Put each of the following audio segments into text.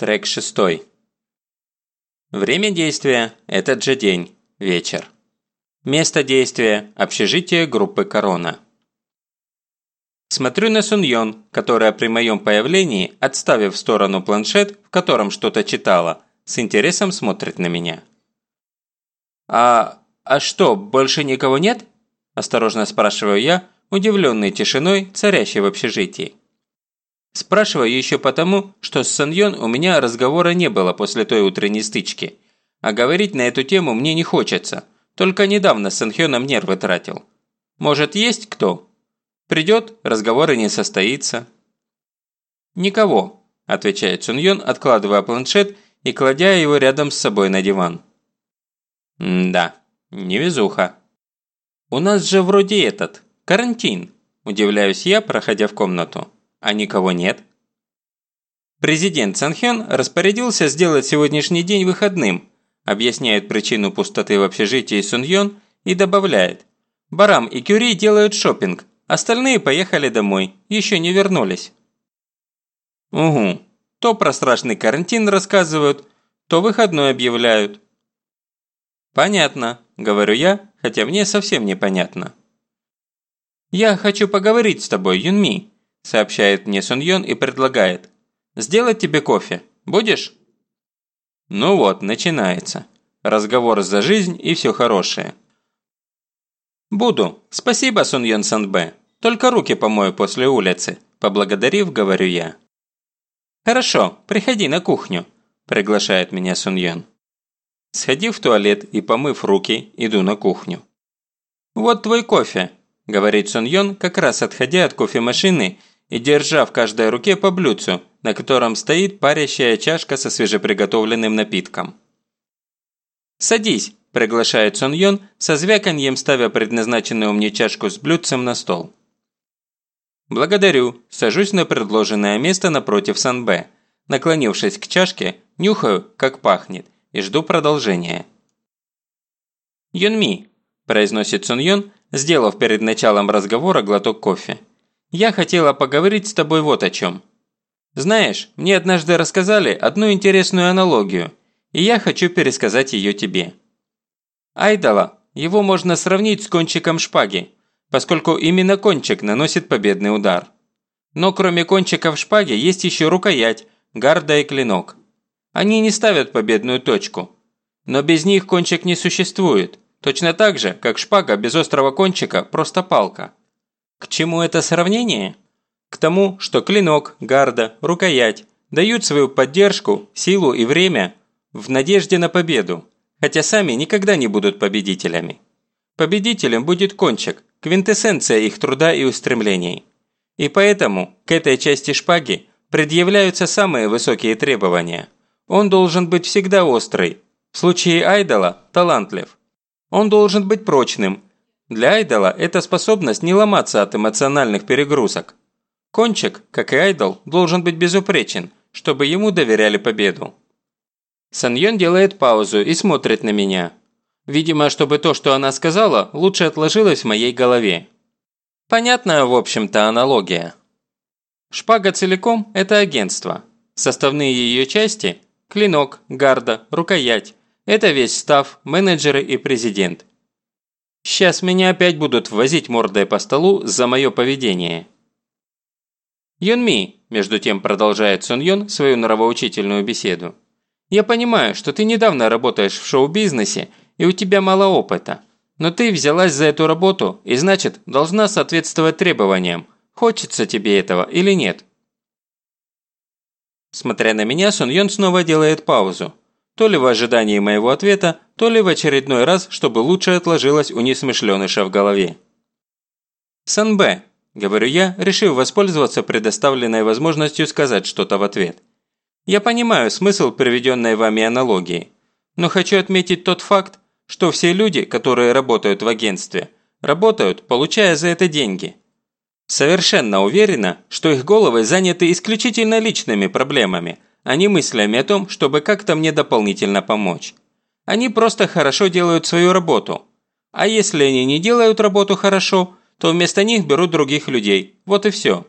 Трек шестой. Время действия – этот же день, вечер. Место действия – общежитие группы «Корона». Смотрю на Суньон, которая при моем появлении, отставив в сторону планшет, в котором что-то читала, с интересом смотрит на меня. «А... а что, больше никого нет?» – осторожно спрашиваю я, удивленный тишиной, царящей в общежитии. Спрашиваю еще потому, что с Саньон у меня разговора не было после той утренней стычки. А говорить на эту тему мне не хочется. Только недавно с Санхёном нервы тратил. Может, есть кто? Придет, разговор и не состоится. «Никого», – отвечает Суньон, откладывая планшет и кладя его рядом с собой на диван. «Да, невезуха. У нас же вроде этот, карантин», – удивляюсь я, проходя в комнату а никого нет. Президент Санхён распорядился сделать сегодняшний день выходным, объясняет причину пустоты в общежитии Суньон и добавляет. Барам и Кюри делают шопинг, остальные поехали домой, еще не вернулись. Угу, то про страшный карантин рассказывают, то выходной объявляют. Понятно, говорю я, хотя мне совсем непонятно. Я хочу поговорить с тобой, Юнми, сообщает мне Суньон и предлагает. «Сделать тебе кофе. Будешь?» Ну вот, начинается. Разговор за жизнь и все хорошее. «Буду. Спасибо, Суньон Санбэ. Только руки помою после улицы», – поблагодарив, говорю я. «Хорошо, приходи на кухню», – приглашает меня Суньон. Сходив в туалет и помыв руки, иду на кухню. «Вот твой кофе», – говорит Суньон, как раз отходя от кофемашины и держа в каждой руке по блюдцу, на котором стоит парящая чашка со свежеприготовленным напитком. «Садись», – приглашает Сон Йон, со звяканьем ставя предназначенную мне чашку с блюдцем на стол. «Благодарю», – сажусь на предложенное место напротив Сан Б. Наклонившись к чашке, нюхаю, как пахнет, и жду продолжения. «Юнми», – произносит Сон Йон, сделав перед началом разговора глоток кофе. Я хотела поговорить с тобой вот о чем. Знаешь, мне однажды рассказали одну интересную аналогию, и я хочу пересказать ее тебе. Айдола, его можно сравнить с кончиком шпаги, поскольку именно кончик наносит победный удар. Но кроме кончиков шпаги есть еще рукоять, гарда и клинок. Они не ставят победную точку. Но без них кончик не существует, точно так же, как шпага без острого кончика – просто палка. К чему это сравнение? К тому, что клинок, гарда, рукоять дают свою поддержку, силу и время в надежде на победу, хотя сами никогда не будут победителями. Победителем будет кончик, квинтэссенция их труда и устремлений. И поэтому к этой части шпаги предъявляются самые высокие требования. Он должен быть всегда острый, в случае айдола – талантлив. Он должен быть прочным, для айдола это способность не ломаться от эмоциональных перегрузок. Кончик, как и айдол, должен быть безупречен, чтобы ему доверяли победу. Саньон делает паузу и смотрит на меня. Видимо, чтобы то, что она сказала, лучше отложилось в моей голове. Понятная, в общем-то, аналогия. Шпага целиком – это агентство. Составные ее части – клинок, гарда, рукоять – это весь став, менеджеры и президент. Сейчас меня опять будут возить мордой по столу за мое поведение. Юнми, между тем продолжает Сон Йон свою нравоучительную беседу. Я понимаю, что ты недавно работаешь в шоу-бизнесе и у тебя мало опыта. Но ты взялась за эту работу и значит должна соответствовать требованиям, хочется тебе этого или нет. Смотря на меня, Сон Йон снова делает паузу, то ли в ожидании моего ответа, то ли в очередной раз, чтобы лучше отложилось у несмышленыша в голове. «Санбэ», – говорю я, решив воспользоваться предоставленной возможностью сказать что-то в ответ. «Я понимаю смысл приведенной вами аналогии, но хочу отметить тот факт, что все люди, которые работают в агентстве, работают, получая за это деньги. Совершенно уверена, что их головы заняты исключительно личными проблемами – не мыслями о том, чтобы как-то мне дополнительно помочь. Они просто хорошо делают свою работу. А если они не делают работу хорошо, то вместо них берут других людей. Вот и все.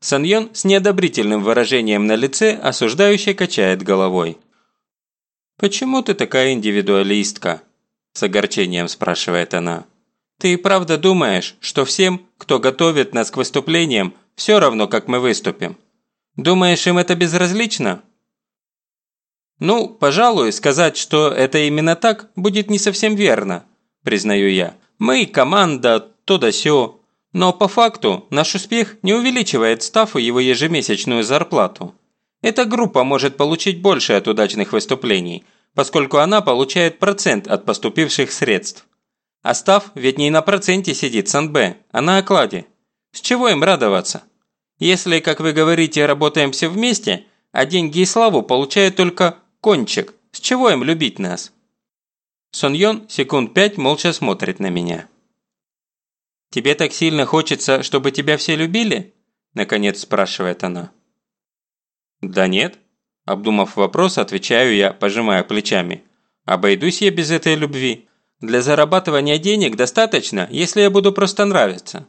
Саньон с неодобрительным выражением на лице осуждающе качает головой. «Почему ты такая индивидуалистка?» – с огорчением спрашивает она. «Ты и правда думаешь, что всем, кто готовит нас к выступлениям, все равно, как мы выступим? Думаешь, им это безразлично?» «Ну, пожалуй, сказать, что это именно так, будет не совсем верно», – признаю я. «Мы – команда, то да сё. Но по факту наш успех не увеличивает Стаффу его ежемесячную зарплату. Эта группа может получить больше от удачных выступлений, поскольку она получает процент от поступивших средств. А Стафф ведь не на проценте сидит с а на окладе. С чего им радоваться? Если, как вы говорите, работаем все вместе, а деньги и славу получает только кончик, с чего им любить нас? Сон Йон секунд пять молча смотрит на меня. «Тебе так сильно хочется, чтобы тебя все любили?» Наконец спрашивает она. «Да нет», – обдумав вопрос, отвечаю я, пожимая плечами. «Обойдусь я без этой любви. Для зарабатывания денег достаточно, если я буду просто нравиться».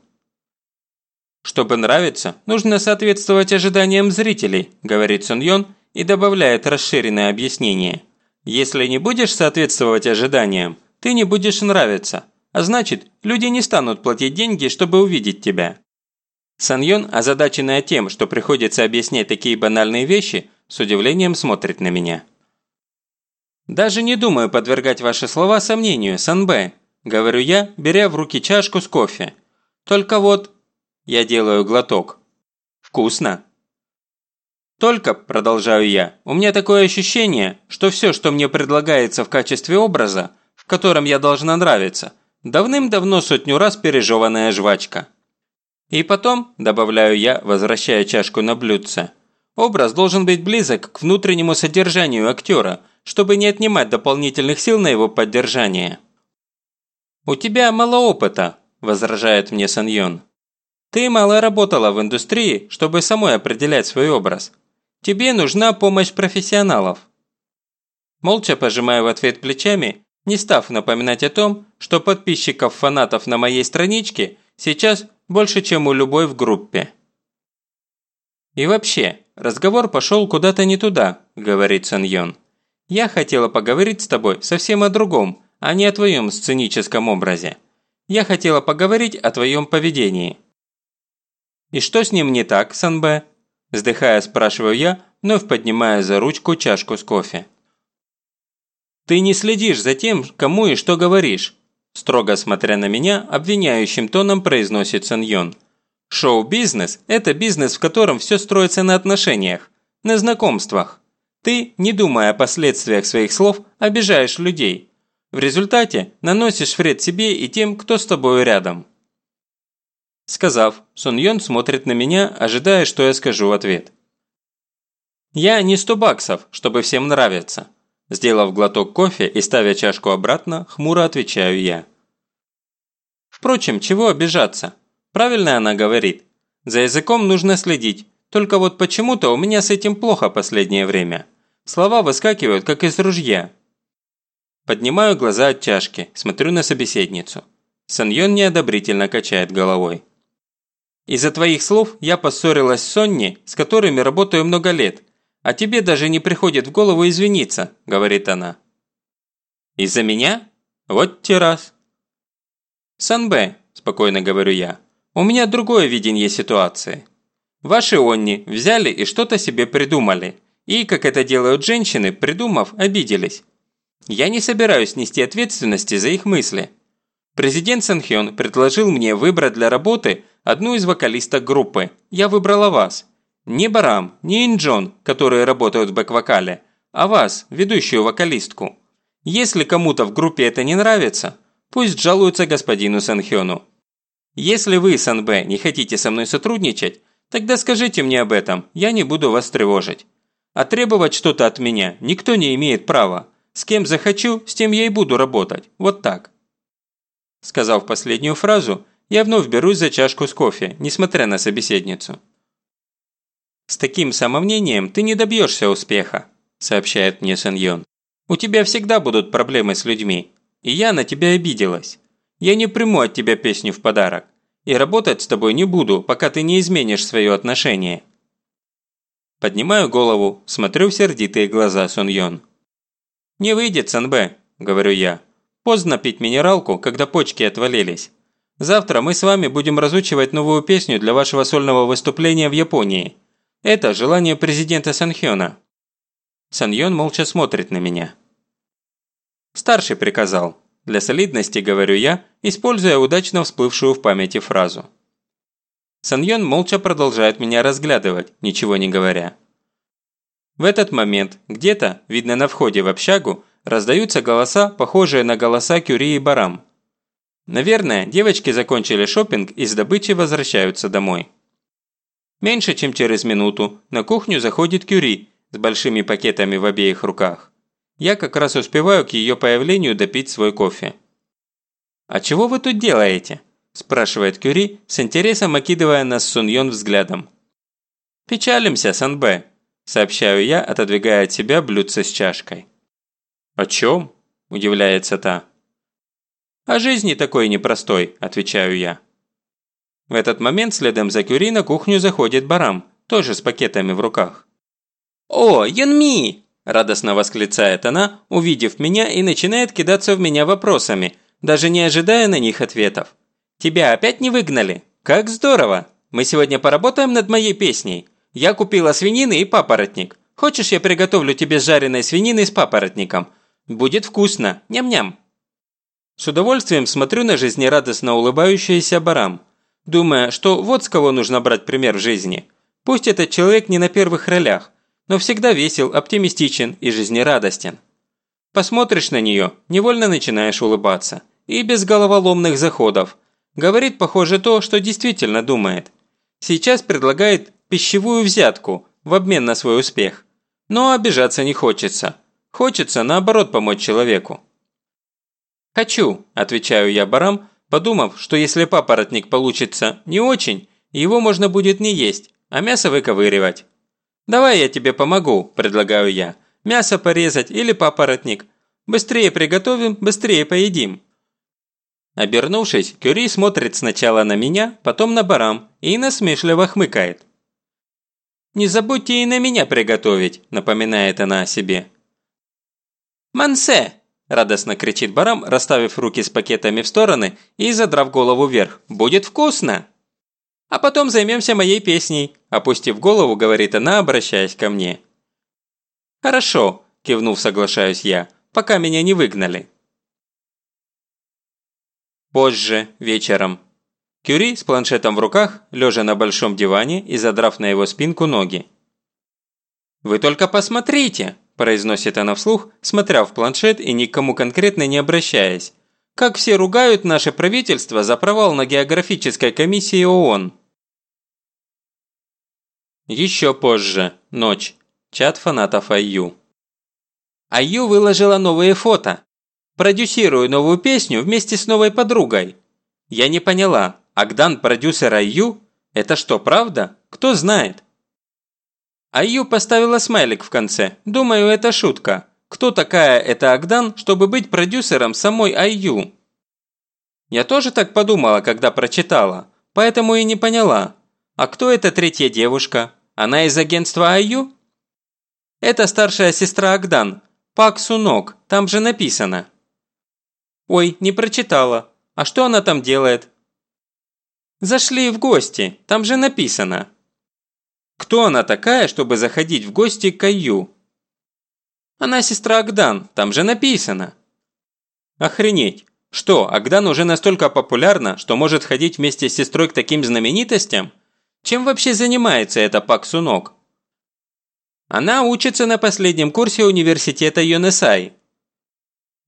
«Чтобы нравиться, нужно соответствовать ожиданиям зрителей», – говорит Сун Йон и добавляет расширенное объяснение. «Если не будешь соответствовать ожиданиям, ты не будешь нравиться, а значит, люди не станут платить деньги, чтобы увидеть тебя». Саньон, озадаченная тем, что приходится объяснять такие банальные вещи, с удивлением смотрит на меня. «Даже не думаю подвергать ваши слова сомнению, Санбэ», – говорю я, беря в руки чашку с кофе. «Только вот...» – я делаю глоток. «Вкусно!» «Только», – продолжаю я, – «у меня такое ощущение, что все, что мне предлагается в качестве образа, в котором я должна нравиться, Давным-давно сотню раз пережеванная жвачка. И потом, добавляю я, возвращая чашку на блюдце, образ должен быть близок к внутреннему содержанию актера, чтобы не отнимать дополнительных сил на его поддержание. «У тебя мало опыта», – возражает мне Саньон. «Ты мало работала в индустрии, чтобы самой определять свой образ. Тебе нужна помощь профессионалов». Молча пожимаю в ответ плечами не став напоминать о том, что подписчиков-фанатов на моей страничке сейчас больше, чем у любой в группе. «И вообще, разговор пошел куда-то не туда», – говорит Саньон. «Я хотела поговорить с тобой совсем о другом, а не о твоем сценическом образе. Я хотела поговорить о твоем поведении». «И что с ним не так, Санбэ?» – вздыхая спрашиваю я, вновь поднимая за ручку чашку с кофе. «Ты не следишь за тем, кому и что говоришь», строго смотря на меня, обвиняющим тоном произносит Саньон. «Шоу-бизнес – это бизнес, в котором все строится на отношениях, на знакомствах. Ты, не думая о последствиях своих слов, обижаешь людей. В результате наносишь вред себе и тем, кто с тобой рядом». Сказав, Сун Йон смотрит на меня, ожидая, что я скажу в ответ. «Я не сто баксов, чтобы всем нравиться. Сделав глоток кофе и ставя чашку обратно, хмуро отвечаю я. Впрочем, чего обижаться? Правильно она говорит. За языком нужно следить. Только вот почему-то у меня с этим плохо последнее время. Слова выскакивают, как из ружья. Поднимаю глаза от чашки, смотрю на собеседницу. Саньон неодобрительно качает головой. Из-за твоих слов я поссорилась с Сонни, с которыми работаю много лет, а тебе даже не приходит в голову извиниться», – говорит она. «Из-за меня? Вот те раз». «Санбэ», – спокойно говорю я, – «у меня другое видение ситуации. Ваши Онни взяли и что-то себе придумали, и, как это делают женщины, придумав, обиделись. Я не собираюсь нести ответственности за их мысли. Президент Санхён предложил мне выбрать для работы одну из вокалисток группы. Я выбрала вас. Не Барам, не Инджон, которые работают в бэк-вокале, а вас, ведущую вокалистку. Если кому-то в группе это не нравится, пусть жалуются господину Санхёну. Если вы, Санбэ, не хотите со мной сотрудничать, тогда скажите мне об этом, я не буду вас тревожить. А требовать что-то от меня никто не имеет права. С кем захочу, с тем я и буду работать. Вот так. Сказав последнюю фразу, я вновь берусь за чашку с кофе, несмотря на собеседницу. «С таким самомнением ты не добьешься успеха», – сообщает мне Сэньон. «У тебя всегда будут проблемы с людьми, и я на тебя обиделась. Я не приму от тебя песню в подарок. И работать с тобой не буду, пока ты не изменишь свое отношение. Поднимаю голову, смотрю в сердитые глаза Сун Йон. «Не выйдет, Санбэ», – говорю я. «Поздно пить минералку, когда почки отвалились. Завтра мы с вами будем разучивать новую песню для вашего сольного выступления в Японии. Это желание президента Санхёна». Саньон молча смотрит на меня. «Старший приказал», – для солидности говорю я, используя удачно всплывшую в памяти фразу. Саньон молча продолжает меня разглядывать, ничего не говоря. В этот момент, где-то, видно на входе в общагу, раздаются голоса, похожие на голоса Кюри и Барам. Наверное, девочки закончили шопинг и с добычей возвращаются домой. Меньше чем через минуту на кухню заходит Кюри с большими пакетами в обеих руках. Я как раз успеваю к ее появлению допить свой кофе. «А чего вы тут делаете?» – спрашивает Кюри, с интересом окидывая нас Суньон взглядом. «Печалимся, Санбэ», – сообщаю я, отодвигая от себя блюдце с чашкой. «О чем?» – удивляется та. «О жизни такой непростой», – отвечаю я. В этот момент следом за Кюри на кухню заходит Барам, тоже с пакетами в руках. «О, Янми!» – радостно восклицает она, увидев меня и начинает кидаться в меня вопросами, даже не ожидая на них ответов. «Тебя опять не выгнали? Как здорово! Мы сегодня поработаем над моей песней. Я купила свинины и папоротник. Хочешь, я приготовлю тебе жареной свинины с папоротником? Будет вкусно. Ням-ням!» С удовольствием смотрю на жизнерадостно улыбающийся Барам, думая, что вот с кого нужно брать пример в жизни. Пусть этот человек не на первых ролях, но всегда весел, оптимистичен и жизнерадостен. Посмотришь на нее, невольно начинаешь улыбаться. И без головоломных заходов – Говорит, похоже, то, что действительно думает. Сейчас предлагает пищевую взятку в обмен на свой успех. Но обижаться не хочется. Хочется, наоборот, помочь человеку. «Хочу», – отвечаю я барам, подумав, что если папоротник получится не очень, его можно будет не есть, а мясо выковыривать. «Давай я тебе помогу», – предлагаю я. «Мясо порезать или папоротник. Быстрее приготовим, быстрее поедим». Обернувшись, Кюри смотрит сначала на меня, потом на барам и насмешливо хмыкает. «Не забудьте и на меня приготовить», – напоминает она о себе. «Мансе!» – радостно кричит барам, расставив руки с пакетами в стороны и задрав голову вверх. «Будет вкусно!» «А потом займемся моей песней», – опустив голову, говорит она, обращаясь ко мне. «Хорошо», – кивнув, соглашаюсь я, – «пока меня не выгнали». Позже, вечером. Кюри с планшетом в руках, лежа на большом диване и задрав на его спинку ноги. «Вы только посмотрите!» – произносит она вслух, смотря в планшет и никому конкретно не обращаясь. «Как все ругают наше правительство за провал на географической комиссии ООН!» Еще позже. Ночь. Чат фанатов Айю. Айю выложила новые фото. Продюсирую новую песню вместе с новой подругой. Я не поняла, Агдан продюсер Айю? Это что, правда? Кто знает? Айю поставила смайлик в конце. Думаю, это шутка. Кто такая эта Агдан, чтобы быть продюсером самой Айю? Я тоже так подумала, когда прочитала, поэтому и не поняла. А кто эта третья девушка? Она из агентства Айю? Это старшая сестра Агдан, Пак Сунок, там же написано. «Ой, не прочитала. А что она там делает?» «Зашли в гости, там же написано». «Кто она такая, чтобы заходить в гости к Каю?» «Она сестра Агдан, там же написано». «Охренеть! Что, Агдан уже настолько популярна, что может ходить вместе с сестрой к таким знаменитостям? Чем вообще занимается эта Пак Сунок?» Она учится на последнем курсе университета Йонесай.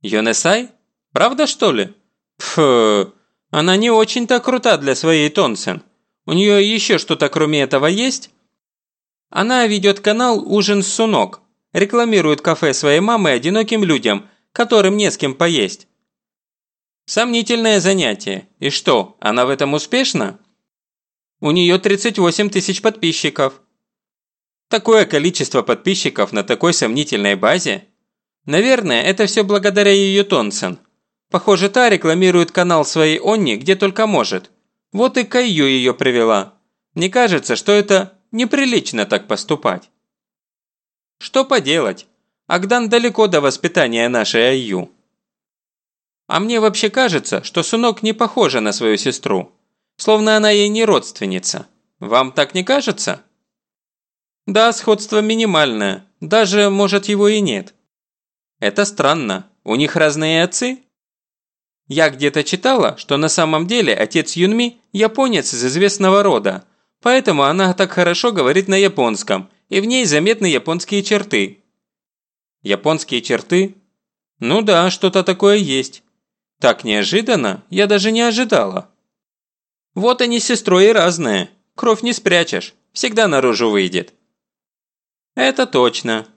Йонесай? Правда, что ли? Пф, она не очень-то крута для своей Тонсен. У нее еще что-то кроме этого есть? Она ведет канал «Ужин с Сунок», рекламирует кафе своей мамы одиноким людям, которым не с кем поесть. Сомнительное занятие. И что, она в этом успешна? У нее 38 тысяч подписчиков. Такое количество подписчиков на такой сомнительной базе? Наверное, это все благодаря ее Тонсен. Похоже, та рекламирует канал своей Онни где только может. Вот и Каю ее привела. Мне кажется, что это неприлично так поступать. Что поделать? Агдан далеко до воспитания нашей Аю. А мне вообще кажется, что Сунок не похожа на свою сестру. Словно она ей не родственница. Вам так не кажется? Да, сходство минимальное. Даже, может, его и нет. Это странно. У них разные отцы? Я где-то читала, что на самом деле отец Юнми – японец из известного рода, поэтому она так хорошо говорит на японском, и в ней заметны японские черты. Японские черты? Ну да, что-то такое есть. Так неожиданно, я даже не ожидала. Вот они с сестрой и разные. Кровь не спрячешь, всегда наружу выйдет. Это точно.